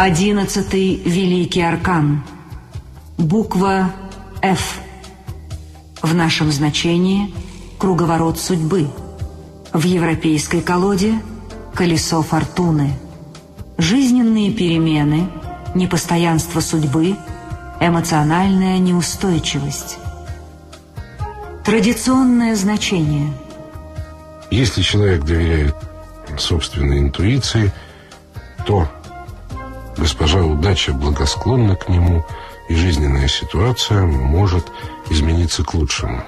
Одиннадцатый Великий Аркан. Буква «Ф». В нашем значении «Круговорот судьбы». В европейской колоде «Колесо фортуны». Жизненные перемены, непостоянство судьбы, эмоциональная неустойчивость. Традиционное значение. Если человек доверяет собственной интуиции, госпожа удача благосклонна к нему, и жизненная ситуация может измениться к лучшему.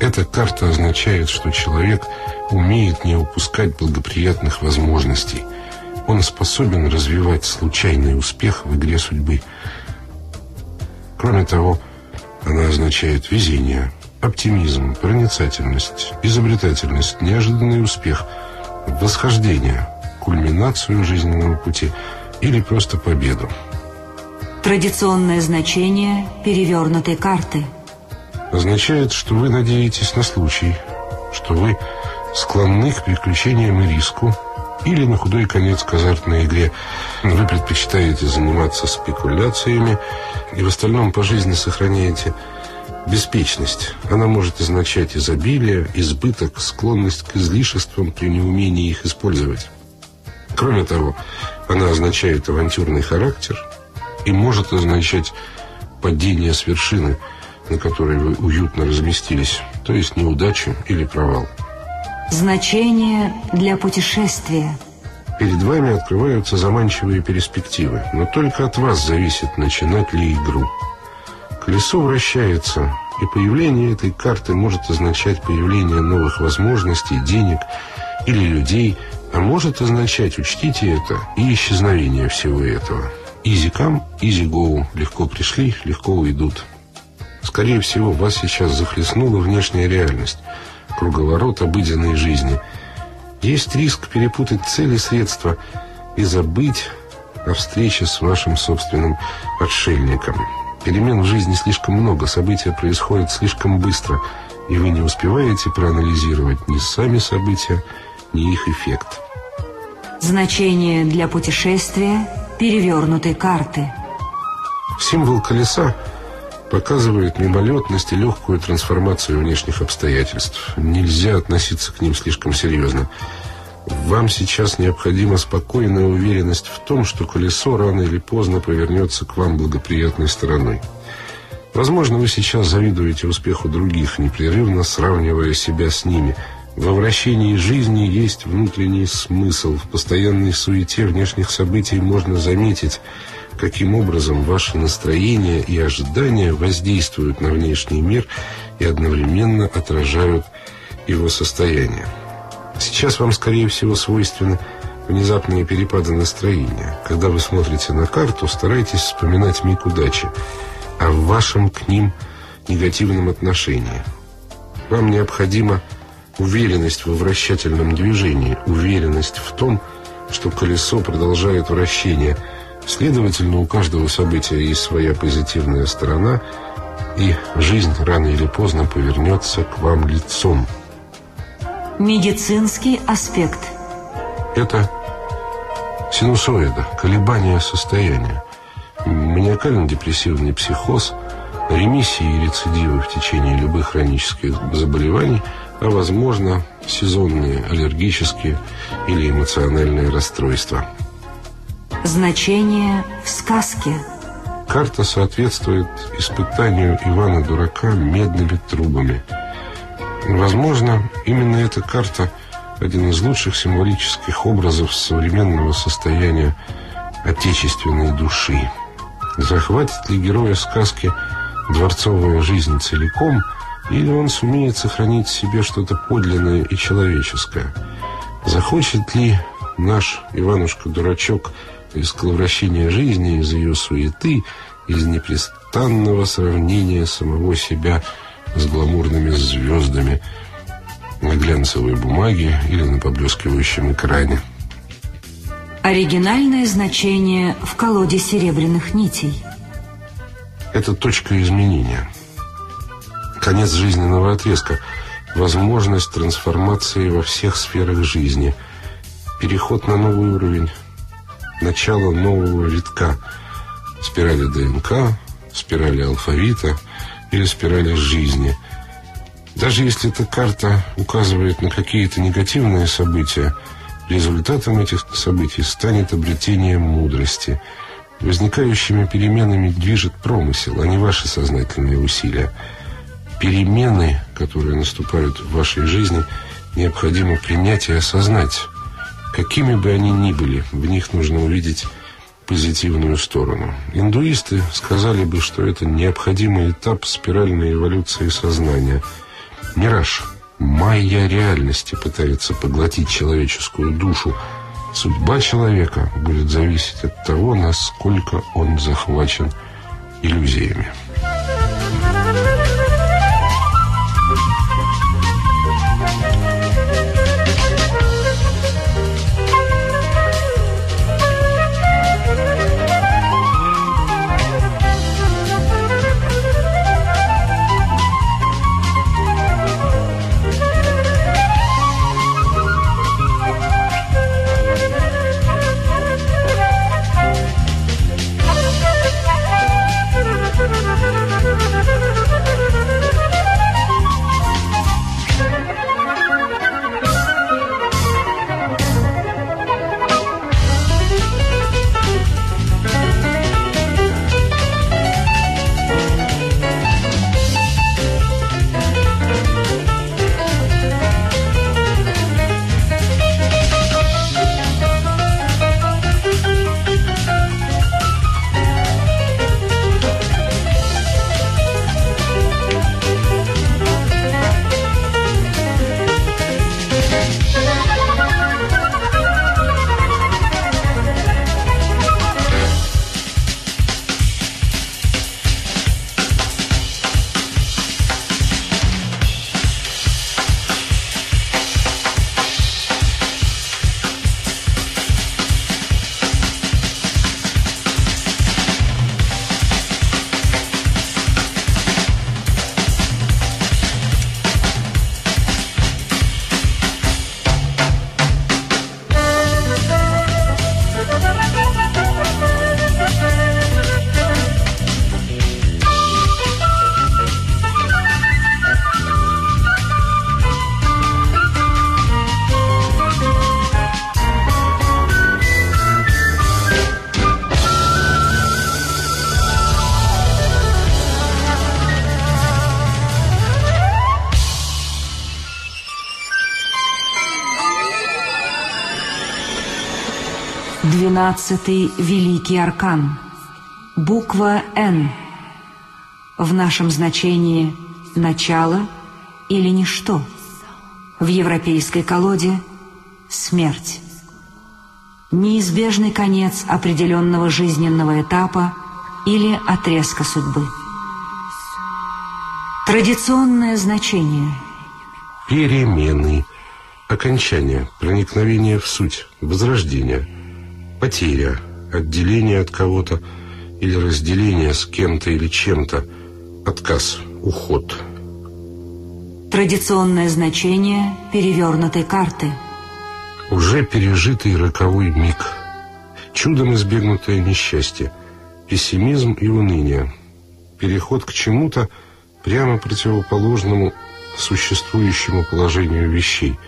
Эта карта означает, что человек умеет не упускать благоприятных возможностей. Он способен развивать случайный успех в игре судьбы. Кроме того, она означает везение, оптимизм, проницательность, изобретательность, неожиданный успех, восхождение, кульминацию жизненного пути или просто победу. Традиционное значение перевернутой карты. Означает, что вы надеетесь на случай, что вы склонны к приключениям и риску, или на худой конец к азартной игре. Вы предпочитаете заниматься спекуляциями и в остальном по жизни сохраняете беспечность. Она может означать изобилие, избыток, склонность к излишествам при неумении их использовать. Кроме того, она означает авантюрный характер и может означать падение с вершины, на которой вы уютно разместились, то есть неудачу или провал. Значение для путешествия. Перед вами открываются заманчивые перспективы, но только от вас зависит, начинать ли игру. Колесо вращается, и появление этой карты может означать появление новых возможностей, денег или людей, а может означать, учтите это, и исчезновение всего этого. Easy come, easy go. Легко пришли, легко уйдут. Скорее всего, вас сейчас захлестнула внешняя реальность – круговорот обыденной жизни. Есть риск перепутать цели и средства и забыть о встрече с вашим собственным отшельником. Перемен в жизни слишком много, события происходят слишком быстро, и вы не успеваете проанализировать ни сами события, ни их эффект. Значение для путешествия перевернутой карты. Символ колеса показывает мимолетность и легкую трансформацию внешних обстоятельств. Нельзя относиться к ним слишком серьезно. Вам сейчас необходима спокойная уверенность в том, что колесо рано или поздно повернется к вам благоприятной стороной. Возможно, вы сейчас завидуете успеху других, непрерывно сравнивая себя с ними. Во вращении жизни есть внутренний смысл. В постоянной суете внешних событий можно заметить – каким образом ваши настроения и ожидания воздействуют на внешний мир и одновременно отражают его состояние. Сейчас вам, скорее всего, свойственны внезапные перепады настроения. Когда вы смотрите на карту, старайтесь вспоминать миг удачи, а в вашем к ним негативном отношении. Вам необходима уверенность во вращательном движении, уверенность в том, что колесо продолжает вращение – Следовательно, у каждого события есть своя позитивная сторона, и жизнь рано или поздно повернется к вам лицом. Медицинский аспект. Это синусоида, колебания состояния, маниакально-депрессивный психоз, ремиссии и рецидивы в течение любых хронических заболеваний, а возможно сезонные аллергические или эмоциональные расстройства. Значение в сказке. Карта соответствует испытанию Ивана Дурака медными трубами. Возможно, именно эта карта один из лучших символических образов современного состояния отечественной души. Захватит ли героя сказки дворцовая жизнь целиком, или он сумеет сохранить в себе что-то подлинное и человеческое? Захочет ли наш Иванушка-дурачок из коловращения жизни, из ее суеты, из непрестанного сравнения самого себя с гламурными звездами на глянцевой бумаге или на поблескивающем экране. Оригинальное значение в колоде серебряных нитей. Это точка изменения. Конец жизненного отрезка. Возможность трансформации во всех сферах жизни. Переход на новый уровень начало нового витка спирали ДНК, спирали алфавита или спирали жизни. Даже если эта карта указывает на какие-то негативные события, результатом этих событий станет обретение мудрости. Возникающими переменами движет промысел, а не ваши сознательные усилия. Перемены, которые наступают в вашей жизни, необходимо принять и осознать. Какими бы они ни были, в них нужно увидеть позитивную сторону. Индуисты сказали бы, что это необходимый этап спиральной эволюции сознания. Мираж, майя реальности пытается поглотить человеческую душу. Судьба человека будет зависеть от того, насколько он захвачен иллюзиями. Двенадцатый Великий Аркан. Буква «Н». В нашем значении «начало» или «ничто». В европейской колоде «Смерть». Неизбежный конец определенного жизненного этапа или отрезка судьбы. Традиционное значение. Перемены. Окончание, проникновение в суть, возрождение – Потеря, отделение от кого-то или разделение с кем-то или чем-то, отказ, уход. Традиционное значение перевернутой карты. Уже пережитый роковой миг. Чудом избегнутое несчастье. Пессимизм и уныние. Переход к чему-то прямо противоположному существующему положению вещей.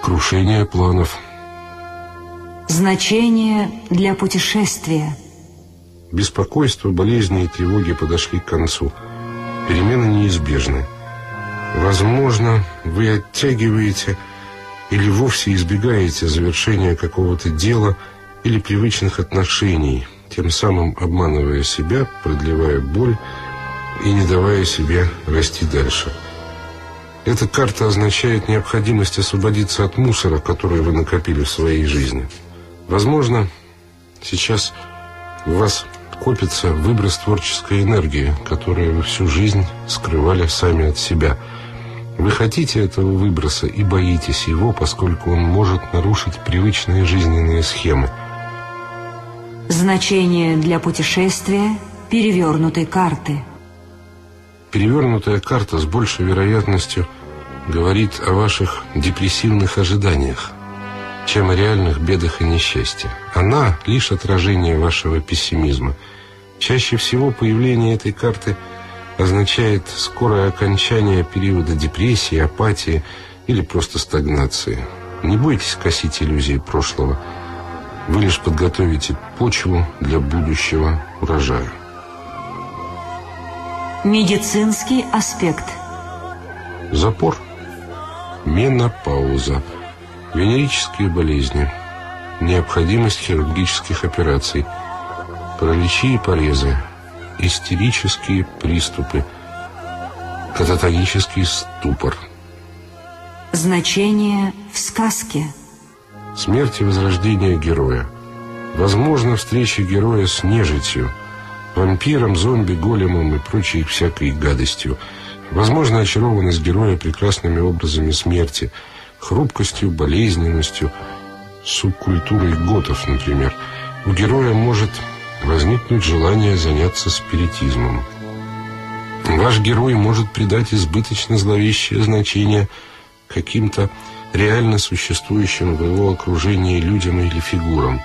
Крушение планов – Значение для путешествия. Беспокойство, болезни и тревоги подошли к концу. Перемены неизбежны. Возможно, вы оттягиваете или вовсе избегаете завершения какого-то дела или привычных отношений, тем самым обманывая себя, продлевая боль и не давая себе расти дальше. Эта карта означает необходимость освободиться от мусора, который вы накопили в своей жизни. Возможно, сейчас у вас копится выброс творческой энергии, которую вы всю жизнь скрывали сами от себя. Вы хотите этого выброса и боитесь его, поскольку он может нарушить привычные жизненные схемы. Значение для путешествия перевернутой карты. Перевернутая карта с большей вероятностью говорит о ваших депрессивных ожиданиях. Чем о реальных бедах и несчастье. Она — лишь отражение вашего пессимизма. Чаще всего появление этой карты означает скорое окончание периода депрессии, апатии или просто стагнации. Не бойтесь косить иллюзии прошлого. Вы лишь подготовите почву для будущего урожая. Медицинский аспект. Запор. Менопауза. Венерические болезни. Необходимость хирургических операций. Параличи и порезы. Истерические приступы. Кататонический ступор. Значение в сказке. Смерть и возрождение героя. Возможно, встреча героя с нежитью, вампиром, зомби, големом и прочей всякой гадостью. Возможно, очарованность героя прекрасными образами смерти, хрупкостью, болезненностью, субкультурой готов, например. У героя может возникнуть желание заняться спиритизмом. Ваш герой может придать избыточно зловещее значение каким-то реально существующим в его окружении людям или фигурам.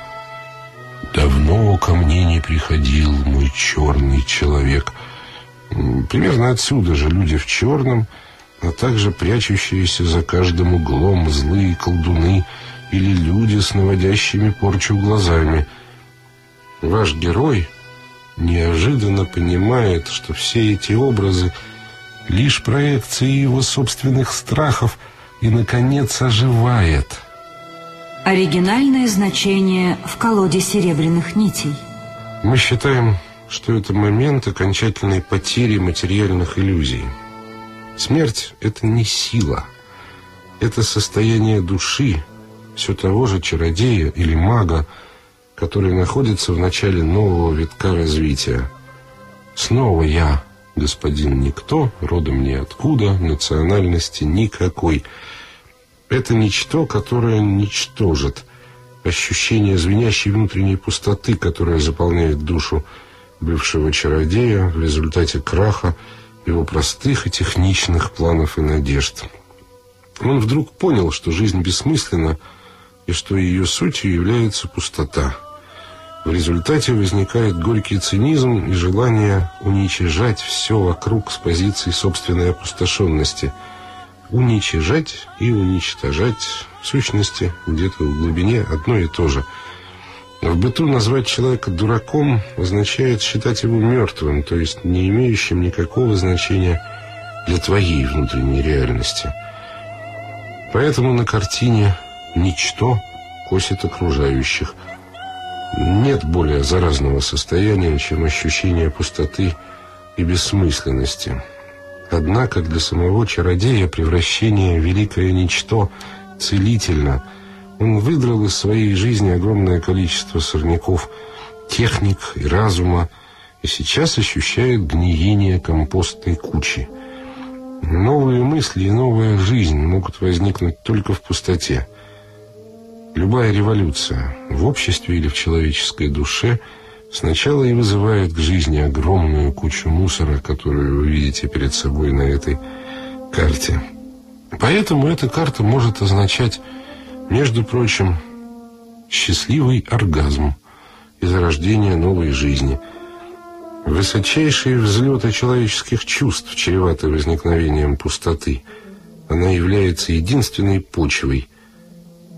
«Давно ко мне не приходил мой черный человек». Примерно отсюда же люди в черном, а также прячущиеся за каждым углом злые колдуны или люди с наводящими порчу глазами. Ваш герой неожиданно понимает, что все эти образы — лишь проекции его собственных страхов — и, наконец, оживает. Оригинальное значение в колоде серебряных нитей. Мы считаем, что это момент окончательной потери материальных иллюзий. Смерть — это не сила. Это состояние души, все того же чародея или мага, который находится в начале нового витка развития. Снова я — господин никто, родом ниоткуда, национальности никакой. Это ничто, которое ничтожит. Ощущение звенящей внутренней пустоты, которая заполняет душу бывшего чародея в результате краха его простых и техничных планов и надежд. Он вдруг понял, что жизнь бессмысленна и что ее сутью является пустота. В результате возникает горький цинизм и желание уничижать все вокруг с позиции собственной опустошенности. Уничижать и уничтожать в сущности где-то в глубине одно и то же. В быту назвать человека дураком означает считать его мертвым, то есть не имеющим никакого значения для твоей внутренней реальности. Поэтому на картине ничто косит окружающих – нет более заразного состояния, чем ощущение пустоты и бессмысленности. Однако для самого чародея превращение в великое ничто целительно. Он выдрал из своей жизни огромное количество сорняков, техник и разума, и сейчас ощущает гниение компостной кучи. Новые мысли и новая жизнь могут возникнуть только в пустоте. Любая революция в обществе или в человеческой душе сначала и вызывает к жизни огромную кучу мусора, которую вы видите перед собой на этой карте. Поэтому эта карта может означать, между прочим, счастливый оргазм и зарождение новой жизни. Высочайшие взлеты человеческих чувств чреваты возникновением пустоты. Она является единственной почвой –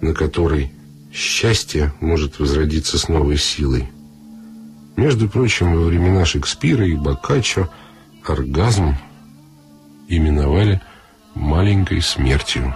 на которой счастье может возродиться с новой силой. Между прочим, во времена Шекспира и Боккаччо оргазм именовали маленькой смертью.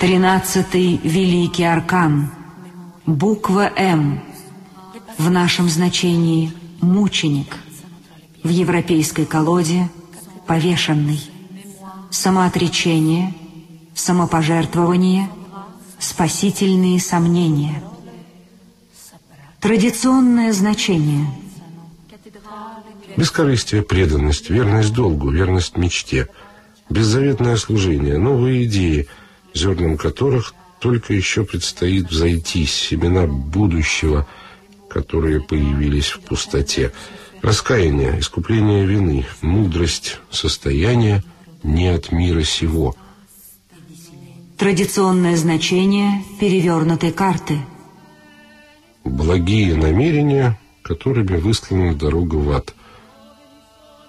Тринадцатый великий аркан. Буква М. В нашем значении мученик. В европейской колоде повешенный. Самоотречение, самопожертвование, спасительные сомнения. Традиционное значение. Бескорыстие, преданность, верность долгу, верность мечте, беззаветное служение, новые идеи – зернам которых только еще предстоит взойти семена будущего, которые появились в пустоте. Раскаяние, искупление вины, мудрость, состояние не от мира сего. Традиционное значение перевернутой карты. Благие намерения, которыми выстлана дорога в ад.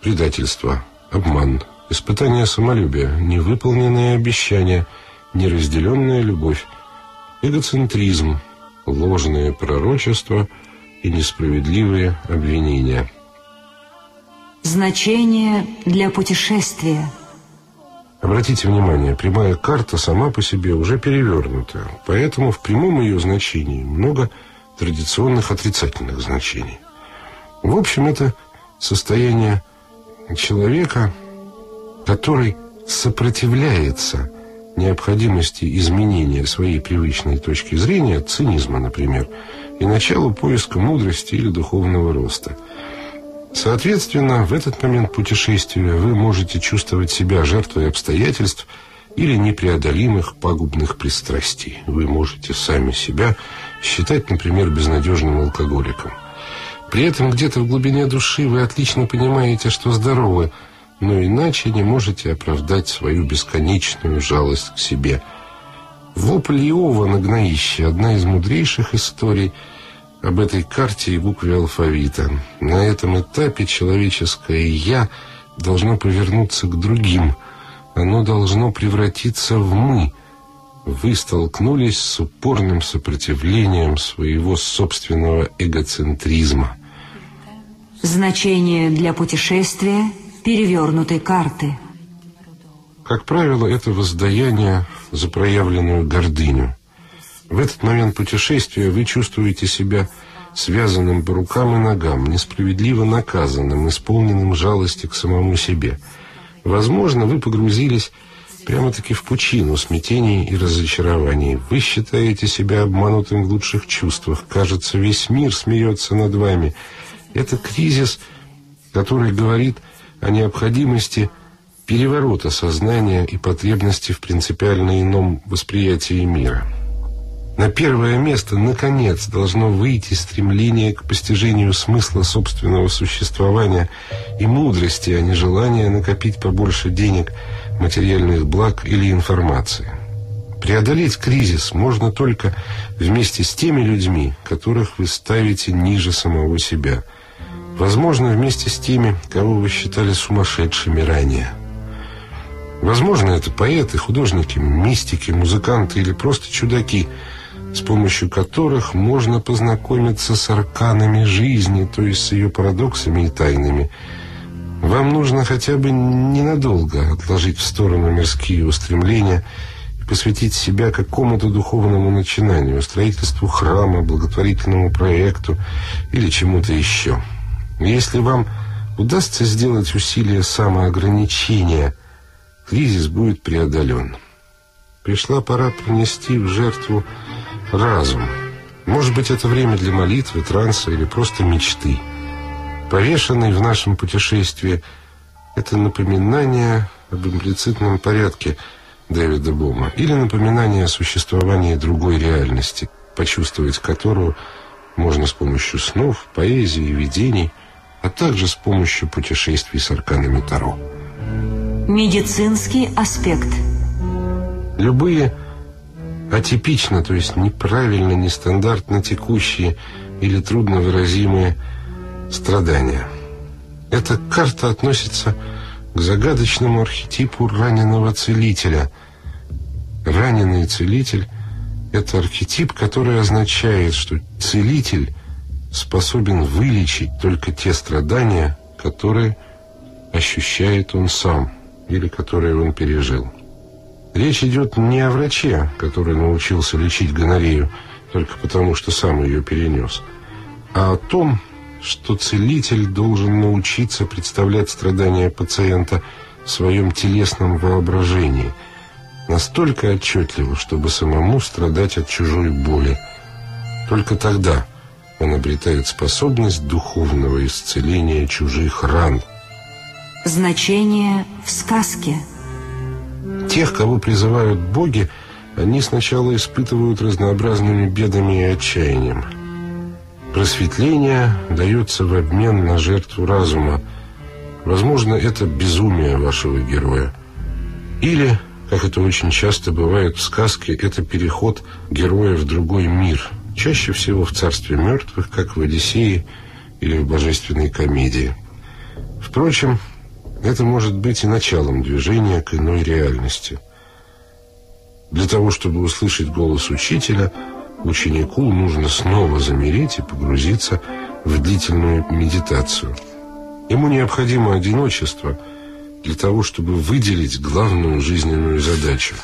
Предательство, обман, испытание самолюбия, невыполненные обещания – неразделенная любовь, эгоцентризм, ложные пророчества и несправедливые обвинения. Значение для путешествия. Обратите внимание, прямая карта сама по себе уже перевернута, поэтому в прямом ее значении много традиционных отрицательных значений. В общем, это состояние человека, который сопротивляется необходимости изменения своей привычной точки зрения, цинизма, например, и началу поиска мудрости или духовного роста. Соответственно, в этот момент путешествия вы можете чувствовать себя жертвой обстоятельств или непреодолимых пагубных пристрастий. Вы можете сами себя считать, например, безнадежным алкоголиком. При этом где-то в глубине души вы отлично понимаете, что здоровы, но иначе не можете оправдать свою бесконечную жалость к себе. Вопль Иова на гноище – одна из мудрейших историй об этой карте и букве алфавита. На этом этапе человеческое «я» должно повернуться к другим. Оно должно превратиться в «мы». Вы столкнулись с упорным сопротивлением своего собственного эгоцентризма. Значение для путешествия – перевернутой карты. Как правило, это воздаяние за проявленную гордыню. В этот момент путешествия вы чувствуете себя связанным по рукам и ногам, несправедливо наказанным, исполненным жалости к самому себе. Возможно, вы погрузились прямо-таки в пучину смятений и разочарований. Вы считаете себя обманутым в лучших чувствах. Кажется, весь мир смеется над вами. Это кризис, который говорит о необходимости переворота сознания и потребности в принципиально ином восприятии мира. На первое место, наконец, должно выйти стремление к постижению смысла собственного существования и мудрости, а не желание накопить побольше денег, материальных благ или информации. Преодолеть кризис можно только вместе с теми людьми, которых вы ставите ниже самого себя – Возможно, вместе с теми, кого вы считали сумасшедшими ранее. Возможно, это поэты, художники, мистики, музыканты или просто чудаки, с помощью которых можно познакомиться с арканами жизни, то есть с ее парадоксами и тайнами. Вам нужно хотя бы ненадолго отложить в сторону мирские устремления и посвятить себя какому-то духовному начинанию, строительству храма, благотворительному проекту или чему-то еще. Если вам удастся сделать усилие самоограничения кризис будет преодолен. Пришла пора принести в жертву разум. Может быть, это время для молитвы, транса или просто мечты. Повешенный в нашем путешествии – это напоминание об имплицитном порядке Дэвида Бома или напоминание о существовании другой реальности, почувствовать которую можно с помощью снов, поэзии, видений, а также с помощью путешествий с арканами Таро. Медицинский аспект – Любые атипично, то есть неправильно, нестандартно текущие или трудно выразимые страдания. Эта карта относится к загадочному архетипу раненого целителя. Раненый целитель – это архетип, который означает, что целитель способен вылечить только те страдания, которые ощущает он сам или которые он пережил. Речь идет не о враче, который научился лечить гонорею только потому, что сам ее перенес, а о том, что целитель должен научиться представлять страдания пациента в своем телесном воображении настолько отчетливо, чтобы самому страдать от чужой боли. Только тогда он обретает способность духовного исцеления чужих ран. Значение в сказке – Тех, кого призывают боги, они сначала испытывают разнообразными бедами и отчаянием. Просветление дается в обмен на жертву разума. Возможно, это безумие вашего героя. Или, как это очень часто бывает в сказке, это переход героя в другой мир. Чаще всего в царстве мертвых, как в «Одиссее» или в «Божественной комедии». Впрочем, это может быть и началом движения к иной реальности. Для того, чтобы услышать голос учителя, ученику нужно снова замереть и погрузиться в длительную медитацию. Ему необходимо одиночество для того, чтобы выделить главную жизненную задачу.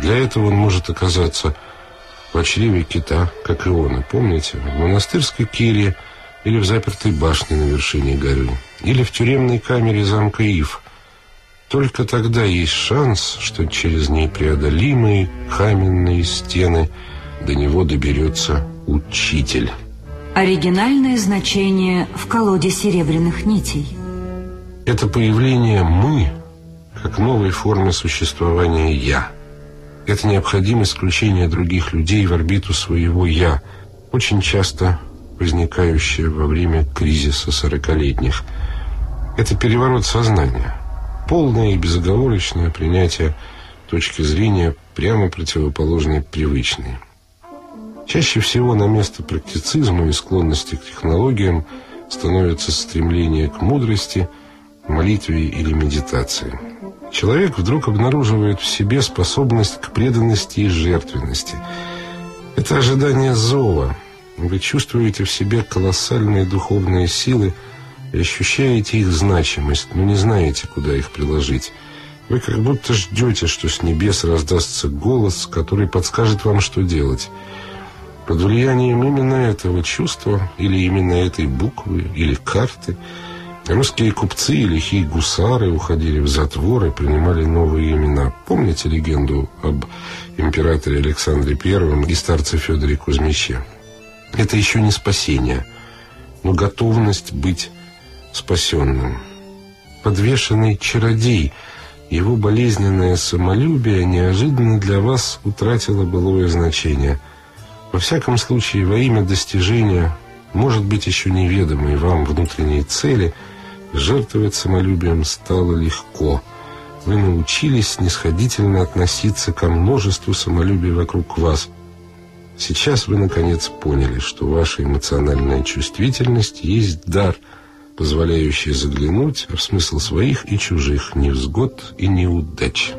Для этого он может оказаться в чреве кита, как и он, помните, в монастырской келье или в запертой башне на вершине горы или в тюремной камере замка Ив. Только тогда есть шанс, что через непреодолимые каменные стены до него доберется учитель. Оригинальное значение в колоде серебряных нитей. Это появление «мы» как новой формы существования «я». Это необходимость включения других людей в орбиту своего «я», очень часто возникающее во время кризиса сорокалетних – это переворот сознания, полное и безоговорочное принятие точки зрения прямо противоположной привычной. Чаще всего на место практицизма и склонности к технологиям становится стремление к мудрости, молитве или медитации. Человек вдруг обнаруживает в себе способность к преданности и жертвенности. Это ожидание зова. Вы чувствуете в себе колоссальные духовные силы – и ощущаете их значимость, но не знаете, куда их приложить. Вы как будто ждете, что с небес раздастся голос, который подскажет вам, что делать. Под влиянием именно этого чувства, или именно этой буквы, или карты, русские купцы и лихие гусары уходили в затвор и принимали новые имена. Помните легенду об императоре Александре Первом и старце Федоре Кузьмиче? Это еще не спасение, но готовность быть спасенным. Подвешенный чародей, его болезненное самолюбие неожиданно для вас утратило былое значение. Во всяком случае, во имя достижения, может быть, еще неведомой вам внутренней цели, жертвовать самолюбием стало легко. Вы научились снисходительно относиться ко множеству самолюбий вокруг вас. Сейчас вы, наконец, поняли, что ваша эмоциональная чувствительность есть дар – позволяющий заглянуть в смысл своих и чужих невзгод и неудач.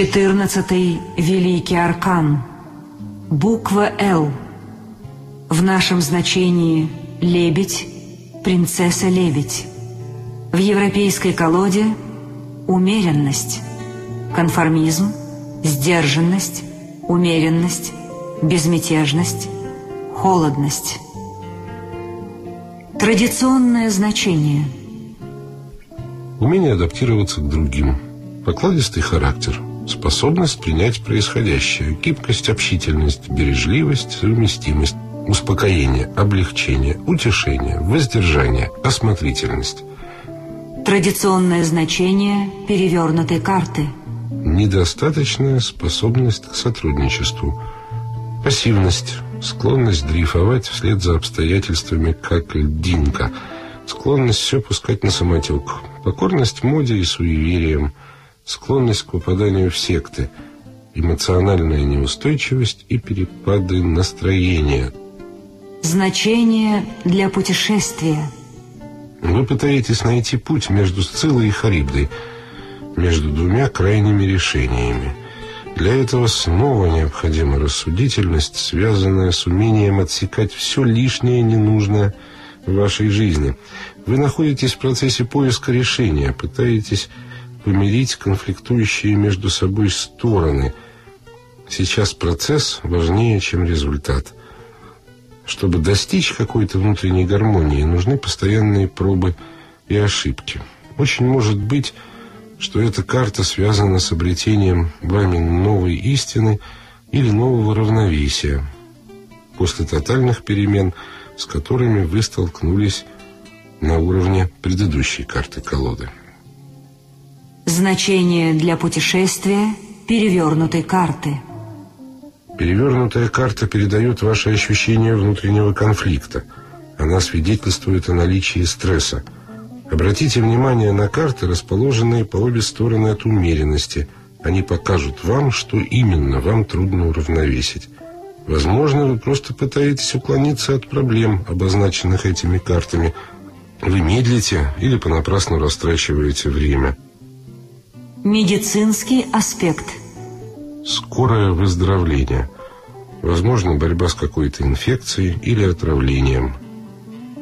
Четырнадцатый Великий Аркан. Буква «Л». В нашем значении «Лебедь», «Принцесса-лебедь». В европейской колоде «Умеренность», «Конформизм», «Сдержанность», «Умеренность», «Безмятежность», «Холодность». Традиционное значение. Умение адаптироваться к другим. Покладистый характер – способность принять происходящее, гибкость, общительность, бережливость, совместимость, успокоение, облегчение, утешение, воздержание, осмотрительность. Традиционное значение перевернутой карты. Недостаточная способность к сотрудничеству. Пассивность, склонность дрейфовать вслед за обстоятельствами, как льдинка. Склонность все пускать на самотек. Покорность моде и суевериям – склонность к попаданию в секты, эмоциональная неустойчивость и перепады настроения. Значение для путешествия. Вы пытаетесь найти путь между Сциллой и Харибдой, между двумя крайними решениями. Для этого снова необходима рассудительность, связанная с умением отсекать все лишнее ненужное в вашей жизни. Вы находитесь в процессе поиска решения, пытаетесь помирить конфликтующие между собой стороны. Сейчас процесс важнее, чем результат. Чтобы достичь какой-то внутренней гармонии, нужны постоянные пробы и ошибки. Очень может быть, что эта карта связана с обретением вами новой истины или нового равновесия после тотальных перемен, с которыми вы столкнулись на уровне предыдущей карты колоды. Значение для путешествия перевернутой карты. Перевернутая карта передает ваши ощущения внутреннего конфликта. Она свидетельствует о наличии стресса. Обратите внимание на карты, расположенные по обе стороны от умеренности. Они покажут вам, что именно вам трудно уравновесить. Возможно, вы просто пытаетесь уклониться от проблем, обозначенных этими картами. Вы медлите или понапрасну растрачиваете время. Медицинский аспект. Скорое выздоровление. Возможно, борьба с какой-то инфекцией или отравлением.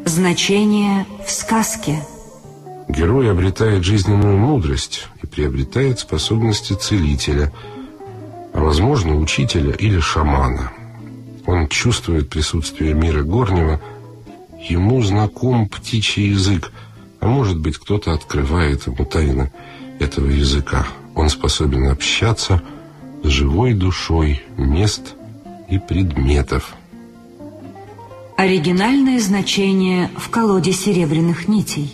Значение в сказке. Герой обретает жизненную мудрость и приобретает способности целителя, а возможно, учителя или шамана. Он чувствует присутствие мира горнего, ему знаком птичий язык, а может быть, кто-то открывает ему тайны этого языка. Он способен общаться с живой душой мест и предметов. Оригинальное значение в колоде серебряных нитей.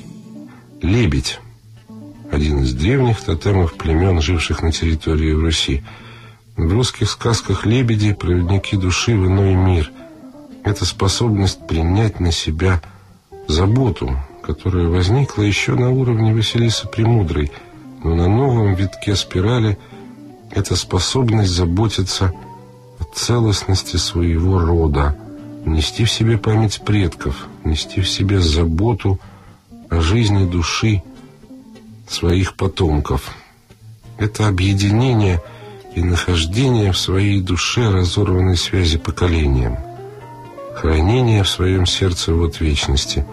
Лебедь. Один из древних тотемов племен, живших на территории Руси. В русских сказках лебеди – проводники души в иной мир. Это способность принять на себя заботу, которая возникла еще на уровне Василисы Премудрой – но на новом витке спирали это способность заботиться о целостности своего рода, нести в себе память предков, нести в себе заботу о жизни души своих потомков. Это объединение и нахождение в своей душе разорванной связи поколениям, хранение в своем сердце вот вечности,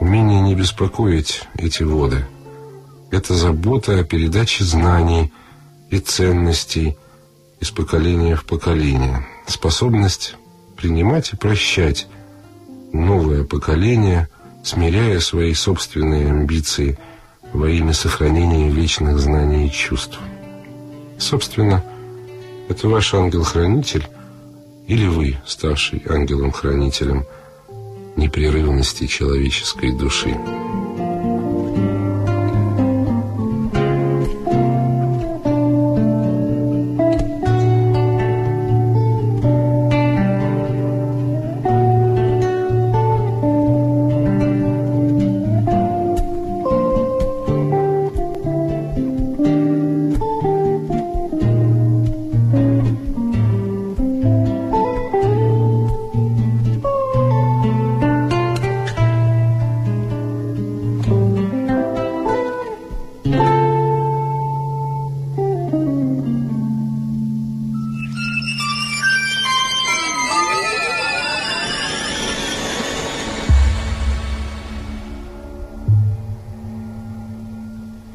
умение не беспокоить эти воды – это забота о передаче знаний и ценностей из поколения в поколение. Способность принимать и прощать новое поколение, смиряя свои собственные амбиции во имя сохранения вечных знаний и чувств. Собственно, это ваш ангел-хранитель или вы, ставший ангелом-хранителем непрерывности человеческой души.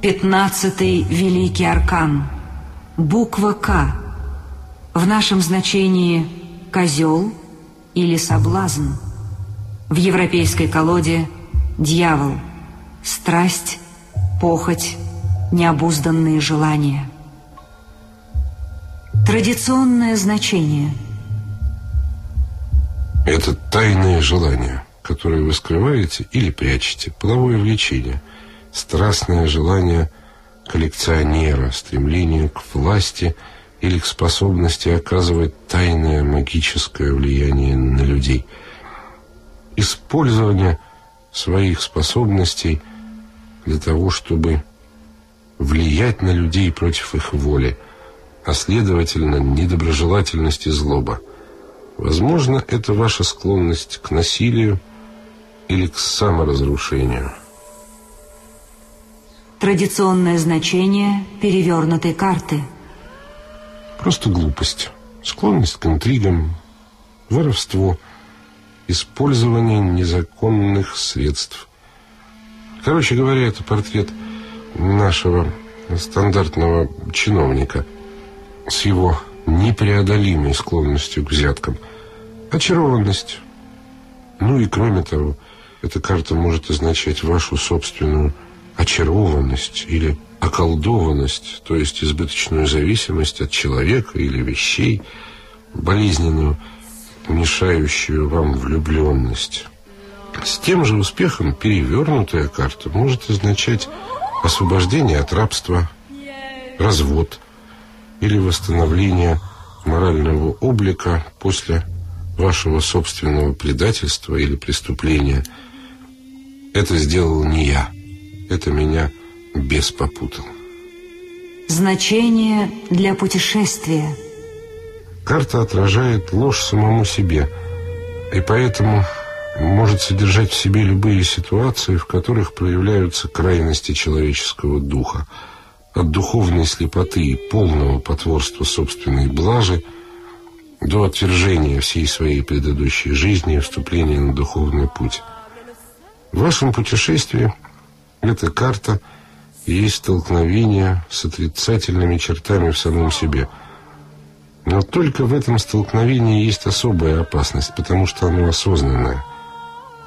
Пятнадцатый Великий Аркан. Буква К. В нашем значении «козел» или «соблазн». В европейской колоде «дьявол», «страсть», «похоть», «необузданные желания». Традиционное значение. Это тайное желание, которое вы скрываете или прячете, половое влечение, страстное желание коллекционера, стремление к власти или к способности оказывать тайное магическое влияние на людей. Использование своих способностей для того, чтобы влиять на людей против их воли – а следовательно, недоброжелательность и злоба. Возможно, это ваша склонность к насилию или к саморазрушению. Традиционное значение перевернутой карты. Просто глупость, склонность к интригам, воровство, использование незаконных средств. Короче говоря, это портрет нашего стандартного чиновника – с его непреодолимой склонностью к взяткам. Очарованность. Ну и кроме того, эта карта может означать вашу собственную очарованность или околдованность, то есть избыточную зависимость от человека или вещей, болезненную, мешающую вам влюбленность. С тем же успехом перевернутая карта может означать освобождение от рабства, развод, или восстановления морального облика после вашего собственного предательства или преступления. Это сделал не я. Это меня бес попутал. Значение для путешествия. Карта отражает ложь самому себе, и поэтому может содержать в себе любые ситуации, в которых проявляются крайности человеческого духа – от духовной слепоты и полного потворства собственной блажи до отвержения всей своей предыдущей жизни и вступления на духовный путь. В вашем путешествии эта карта есть столкновение с отрицательными чертами в самом себе. Но только в этом столкновении есть особая опасность, потому что оно осознанное.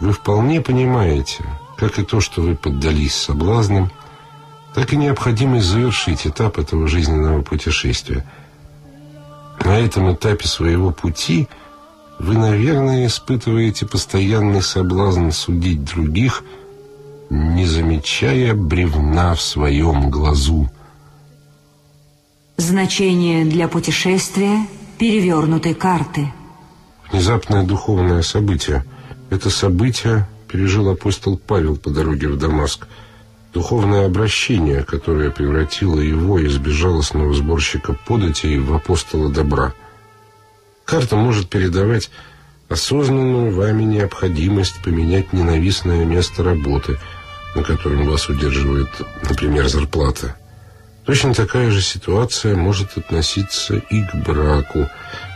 Вы вполне понимаете, как и то, что вы поддались соблазнам, так и необходимость завершить этап этого жизненного путешествия. На этом этапе своего пути вы, наверное, испытываете постоянный соблазн судить других, не замечая бревна в своем глазу. Значение для путешествия перевернутой карты. Внезапное духовное событие. Это событие пережил апостол Павел по дороге в Дамаск – Духовное обращение, которое превратило его из безжалостного сборщика податей в апостола добра. Карта может передавать осознанную вами необходимость поменять ненавистное место работы, на котором вас удерживает, например, зарплата. Точно такая же ситуация может относиться и к браку.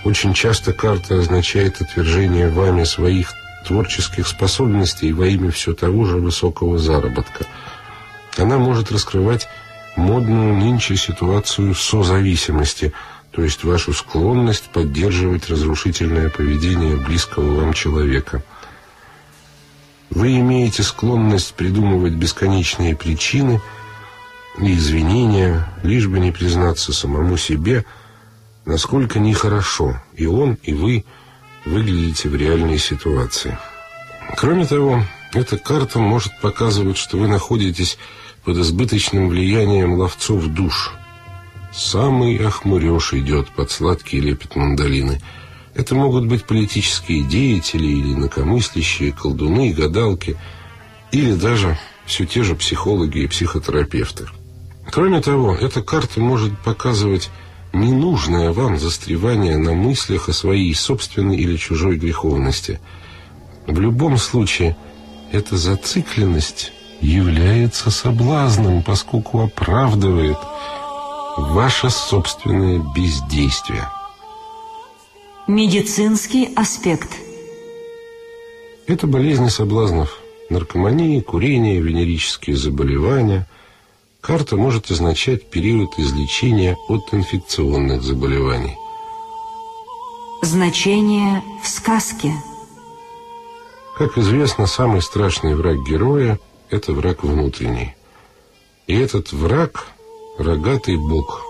Очень часто карта означает отвержение вами своих творческих способностей во имя все того же высокого заработка – она может раскрывать модную нынче ситуацию созависимости, то есть вашу склонность поддерживать разрушительное поведение близкого вам человека. Вы имеете склонность придумывать бесконечные причины и извинения, лишь бы не признаться самому себе, насколько нехорошо и он, и вы выглядите в реальной ситуации. Кроме того, эта карта может показывать, что вы находитесь под избыточным влиянием ловцов душ. Самый охмуреж идет под сладкий лепет мандолины. Это могут быть политические деятели или инакомыслящие, колдуны, гадалки, или даже все те же психологи и психотерапевты. Кроме того, эта карта может показывать ненужное вам застревание на мыслях о своей собственной или чужой греховности. В любом случае, эта зацикленность является соблазном, поскольку оправдывает ваше собственное бездействие. Медицинский аспект. Это болезни соблазнов, наркомания, курение, венерические заболевания, Карта может означать период излечения от инфекционных заболеваний. Значение в сказке. Как известно, самый страшный враг героя – это враг внутренний. И этот враг – рогатый бог.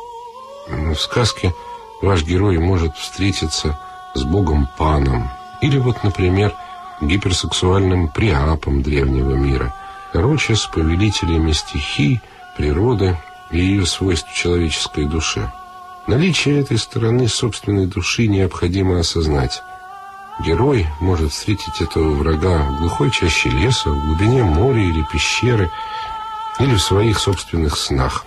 В сказке ваш герой может встретиться с богом Паном. Или вот, например, гиперсексуальным Приапом древнего мира. Короче, с повелителями стихий, природы и ее свойств человеческой душе. Наличие этой стороны собственной души необходимо осознать. Герой может встретить этого врага в глухой чаще леса, в глубине моря или пещеры, или в своих собственных снах.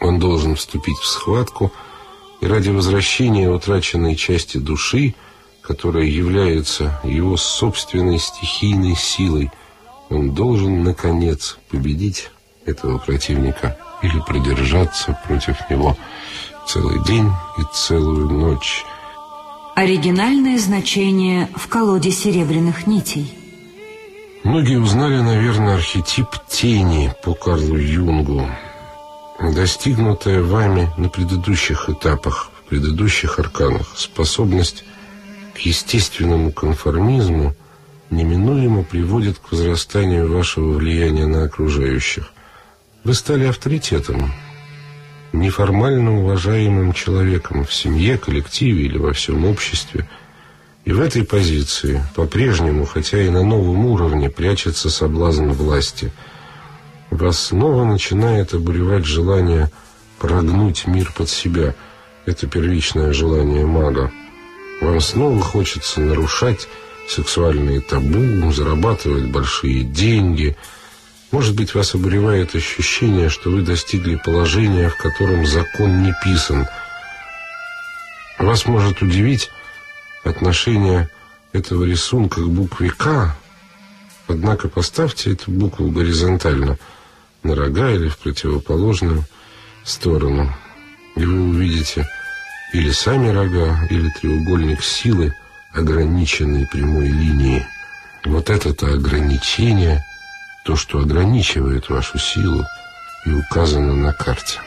Он должен вступить в схватку, и ради возвращения утраченной части души, которая является его собственной стихийной силой, он должен, наконец, победить этого противника или продержаться против него целый день и целую ночь. Оригинальное значение в колоде серебряных нитей. Многие узнали, наверное, архетип тени по Карлу Юнгу, достигнутая вами на предыдущих этапах, в предыдущих арканах, способность к естественному конформизму неминуемо приводит к возрастанию вашего влияния на окружающих. Вы стали авторитетом, неформально уважаемым человеком в семье, коллективе или во всем обществе. И в этой позиции по-прежнему, хотя и на новом уровне, прячется соблазн власти. Вас снова начинает обуревать желание прогнуть мир под себя. Это первичное желание мага. Вам снова хочется нарушать сексуальные табу, зарабатывать большие деньги – может быть, вас обуревает ощущение, что вы достигли положения, в котором закон не писан. Вас может удивить отношение этого рисунка к букве «К», однако поставьте эту букву горизонтально, на рога или в противоположную сторону, и вы увидите или сами рога, или треугольник силы, ограниченный прямой линией. Вот это-то ограничение – то, что ограничивает вашу силу и указано на карте.